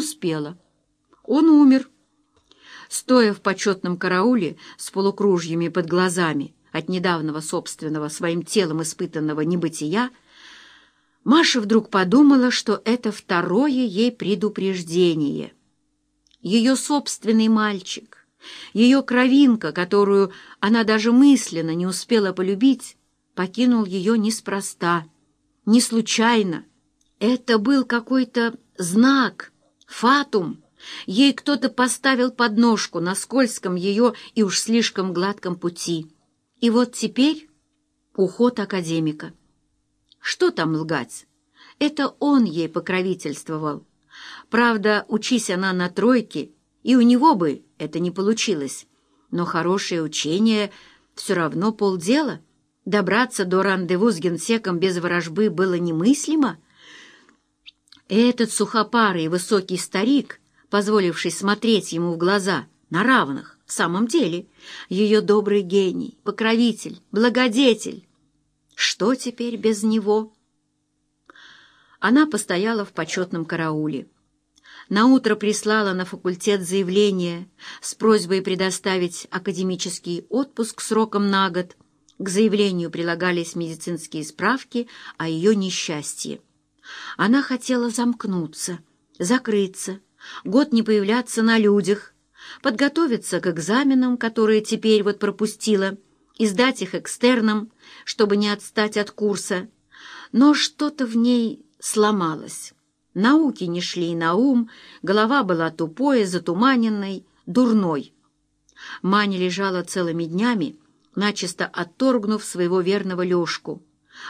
успела. Он умер. Стоя в почетном карауле с полукружьями под глазами от недавнего собственного своим телом испытанного небытия, Маша вдруг подумала, что это второе ей предупреждение. Ее собственный мальчик, ее кровинка, которую она даже мысленно не успела полюбить, покинул ее неспроста, не случайно. Это был какой-то знак, фатум. Ей кто-то поставил подножку на скользком ее и уж слишком гладком пути. И вот теперь уход академика. Что там лгать? Это он ей покровительствовал. Правда, учись она на тройке, и у него бы это не получилось. Но хорошее учение все равно полдела. Добраться до рандеву с генсеком без ворожбы было немыслимо. Этот сухопарый высокий старик, позволивший смотреть ему в глаза на равных, в самом деле, ее добрый гений, покровитель, благодетель. Что теперь без него? Она постояла в почетном карауле. Наутро прислала на факультет заявление с просьбой предоставить академический отпуск сроком на год. К заявлению прилагались медицинские справки о ее несчастье. Она хотела замкнуться, закрыться, год не появляться на людях, подготовиться к экзаменам, которые теперь вот пропустила, и сдать их экстерном, чтобы не отстать от курса. Но что-то в ней сломалось. Науки не шли на ум, голова была тупой, затуманенной, дурной. Маня лежала целыми днями, начисто отторгнув своего верного Лешку,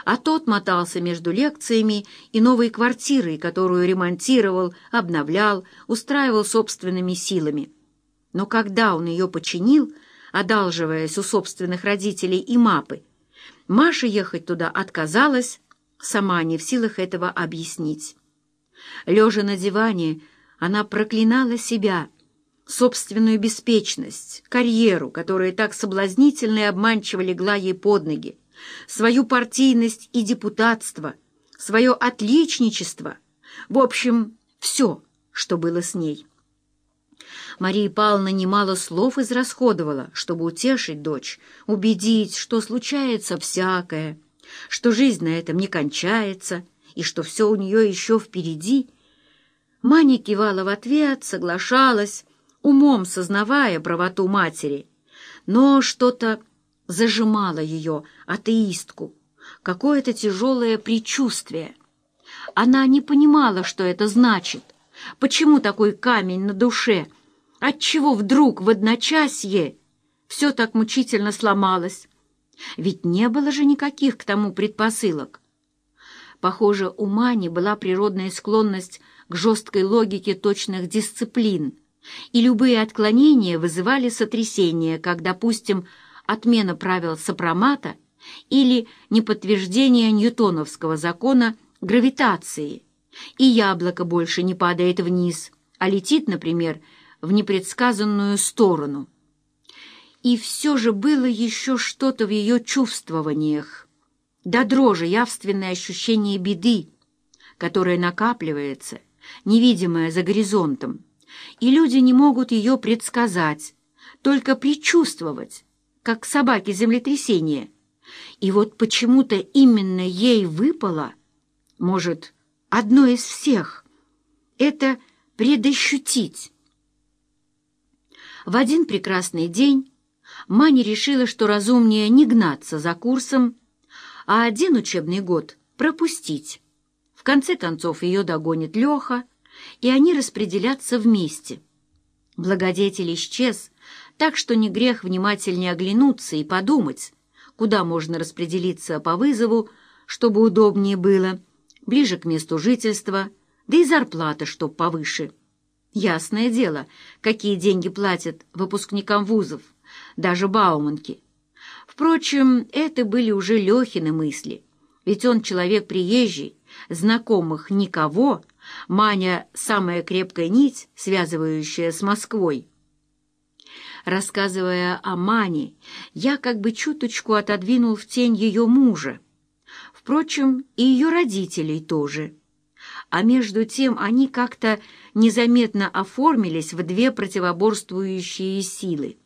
а тот мотался между лекциями и новой квартирой, которую ремонтировал, обновлял, устраивал собственными силами. Но когда он ее починил, одалживаясь у собственных родителей и мапы, Маша ехать туда отказалась, сама не в силах этого объяснить. Лежа на диване, она проклинала себя, собственную беспечность, карьеру, которая так соблазнительно и обманчиво легла ей под ноги, свою партийность и депутатство, свое отличничество, в общем, все, что было с ней. Мария Павловна немало слов израсходовала, чтобы утешить дочь, убедить, что случается всякое, что жизнь на этом не кончается и что все у нее еще впереди. Маня кивала в ответ, соглашалась, умом сознавая правоту матери, но что-то зажимало ее, атеистку, какое-то тяжелое предчувствие. Она не понимала, что это значит, почему такой камень на душе, отчего вдруг в одночасье все так мучительно сломалось. Ведь не было же никаких к тому предпосылок. Похоже, у Мани была природная склонность к жесткой логике точных дисциплин, и любые отклонения вызывали сотрясение, как, допустим, отмена правил сопромата или неподтверждение ньютоновского закона гравитации, и яблоко больше не падает вниз, а летит, например, в непредсказанную сторону. И все же было еще что-то в ее чувствованиях. До дрожи явственное ощущение беды, которое накапливается, невидимое за горизонтом, и люди не могут ее предсказать, только предчувствовать, как собаки землетрясения. И вот почему-то именно ей выпало, может, одно из всех, это предощутить. В один прекрасный день Маня решила, что разумнее не гнаться за курсом, а один учебный год пропустить. В конце концов ее догонит Леха, и они распределятся вместе. Благодетель исчез, так что не грех внимательнее оглянуться и подумать, куда можно распределиться по вызову, чтобы удобнее было, ближе к месту жительства, да и зарплата чтоб повыше. Ясное дело, какие деньги платят выпускникам вузов даже Бауманки. Впрочем, это были уже Лехины мысли, ведь он человек приезжий, знакомых никого, Маня — самая крепкая нить, связывающая с Москвой. Рассказывая о Мане, я как бы чуточку отодвинул в тень ее мужа. Впрочем, и ее родителей тоже. А между тем они как-то незаметно оформились в две противоборствующие силы.